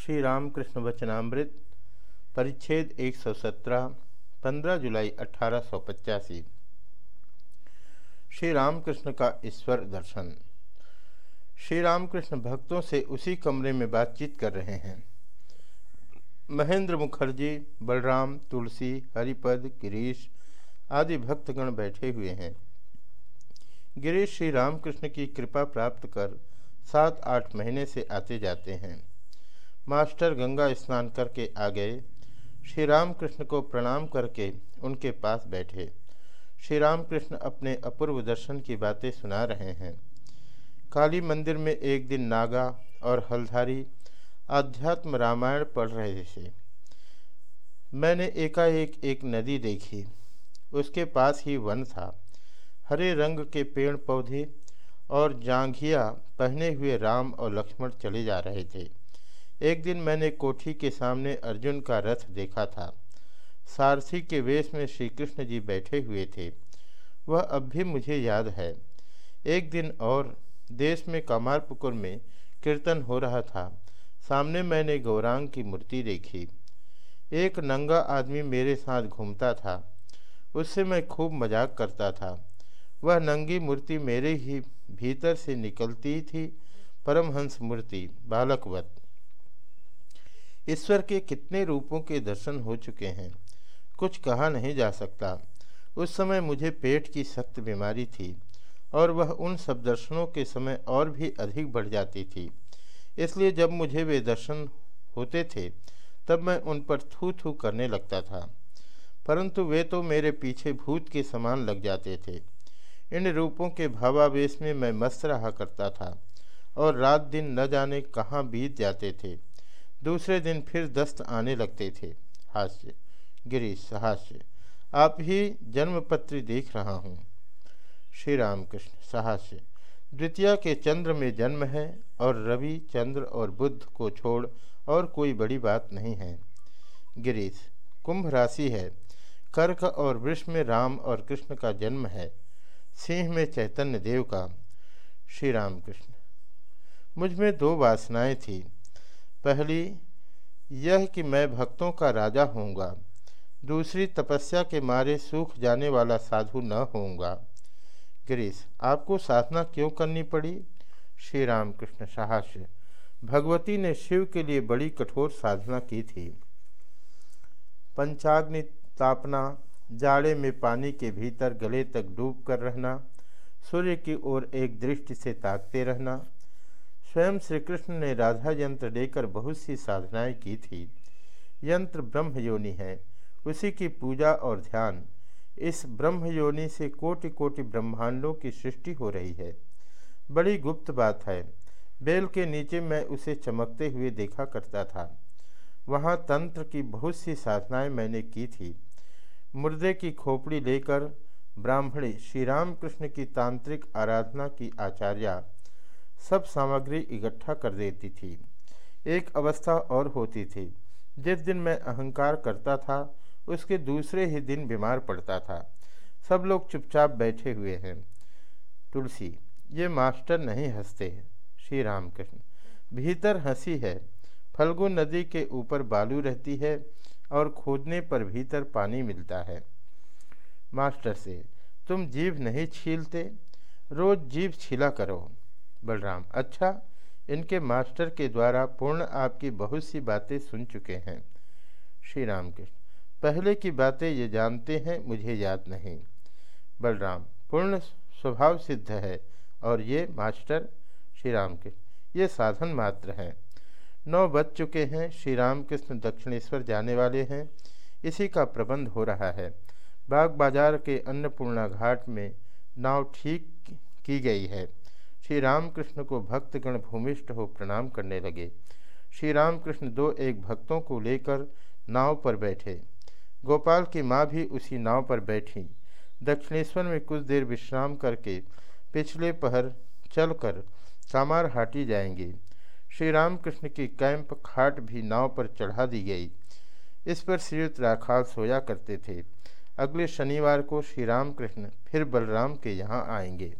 श्री रामकृष्ण वचनामृत परिच्छेद 117 15 जुलाई अठारह सौ पचासी। श्री रामकृष्ण का ईश्वर दर्शन। श्री रामकृष्ण भक्तों से उसी कमरे में बातचीत कर रहे हैं। महेंद्र मुखर्जी, बलराम, तुलसी, हरिपद, गिरीश आदि भक्तगण बैठे हुए हैं। गिरीश श्री रामकृष्ण की कृपा प्राप्त कर सात आठ महीने से आते जाते हैं। मास्टर गंगा स्नान करके आ गए। श्री रामकृष्ण को प्रणाम करके उनके पास बैठे। श्री रामकृष्ण अपने अपूर्व दर्शन की बातें सुना रहे हैं। काली मंदिर में एक दिन नागा और हल्धारी आध्यात्म रामायण पढ़ रहे थे। मैंने एकाएक एक नदी देखी। उसके पास ही वन था। हरे रंग के पेड़ पौधे और जांघिया पहने हुए राम और लक्ष्मण चले जा रहे थे। एक दिन मैंने कोठी के सामने अर्जुन का रथ देखा था। सारथी के वेश में श्री कृष्ण जी बैठे हुए थे। वह अब भी मुझे याद है। एक दिन और देश में कमारपुकुर में कीर्तन हो रहा था। सामने मैंने गौरांग की मूर्ति देखी। एक नंगा आदमी मेरे साथ घूमता था। उससे मैं खूब मज़ाक करता था। वह नंगी मूर्ति मेरे ही भीतर से निकलती थी। परमहंस मूर्ति, बालकवत। ईश्वर के कितने रूपों के दर्शन हो चुके हैं। कुछ कहा नहीं जा सकता। उस समय मुझे पेट की सख्त बीमारी थी और वह उन सब दर्शनों के समय और भी अधिक बढ़ जाती थी। इसलिए जब मुझे वे दर्शन होते थे, तब मैं उन पर थू थू करने लगता था। परंतु वे तो मेरे पीछे भूत के समान लग जाते थे। इन रूपों के भावावेश में मैं मस्त रहा करता था और रात दिन न जाने कहाँ बीत जाते थे। दूसरे दिन फिर दस्त आने लगते थे। हास्य, गिरीश हास्य आप ही जन्मपत्री देख रहा हूँ। श्री रामकृष्ण साहस्य। द्वितीय के चंद्र में जन्म है और रवि, चंद्र और बुद्ध को छोड़ और कोई बड़ी बात नहीं है। गिरीश, कुंभ राशि है। कर्क और वृक्ष में राम और कृष्ण का जन्म है। सिंह में चैतन्य देव का। श्री राम कृष्ण मुझमें दो वासनाएँ थी। पहली, यह कि मैं भक्तों का राजा होऊँगा। दूसरी, तपस्या के मारे सूख जाने वाला साधु न होऊँगा। गिरीश, आपको साधना क्यों करनी पड़ी? श्री राम कृष्ण साहस्य, भगवती ने शिव के लिए बड़ी कठोर साधना की थी। पंचाग्नि तापना, जाड़े में पानी के भीतर गले तक डूब कर रहना, सूर्य की ओर एक दृष्टि से ताकते रहना स्वयं श्री कृष्ण ने राधा यंत्र लेकर बहुत सी साधनाएँ की थी। यंत्र ब्रह्म योनि है। उसी की पूजा और ध्यान इस ब्रह्म योनि से कोटि कोटि ब्रह्मांडों की सृष्टि हो रही है। बड़ी गुप्त बात है। बेल के नीचे मैं उसे चमकते हुए देखा करता था। वहाँ तंत्र की बहुत सी साधनाएँ मैंने की थी। मुर्दे की खोपड़ी लेकर ब्राह्मणी श्री रामकृष्ण की तांत्रिक आराधना की आचार्या सब सामग्री इकट्ठा कर देती थी। एक अवस्था और होती थी। जिस दिन मैं अहंकार करता था, उसके दूसरे ही दिन बीमार पड़ता था। सब लोग चुपचाप बैठे हुए हैं। तुलसी, ये मास्टर नहीं हँसते श्री रामकृष्ण भीतर हँसी है। फल्गु नदी के ऊपर बालू रहती है और खोदने पर भीतर पानी मिलता है। मास्टर से, तुम जीभ नहीं छीलते? रोज जीभ छीला करो। बलराम अच्छा इनके मास्टर के द्वारा पूर्ण आपकी बहुत सी बातें सुन चुके हैं। श्री राम कृष्ण पहले की बातें ये जानते हैं, मुझे याद नहीं। बलराम, पूर्ण स्वभाव सिद्ध है, और ये मास्टर? श्री राम के ये साधन मात्र हैं। नौ बज चुके हैं श्री राम कृष्ण दक्षिणेश्वर जाने वाले हैं। इसी का प्रबंध हो रहा है। बाग बाज़ार के अन्नपूर्णा घाट में नाव ठीक की गई है। श्री रामकृष्ण को भक्तगण भूमिष्ठ हो प्रणाम करने लगे। श्री रामकृष्ण दो एक भक्तों को लेकर नाव पर बैठे। गोपाल की माँ भी उसी नाव पर बैठी। दक्षिणेश्वर में कुछ देर विश्राम करके पिछले पहर चलकर कामार हाटी जाएँगे। श्री रामकृष्ण की कैंप खाट भी नाव पर चढ़ा दी गई। इस पर श्रीयुक्त राखाल सोया करते थे। अगले शनिवार को श्री रामकृष्ण फिर बलराम के यहाँ आएँगे।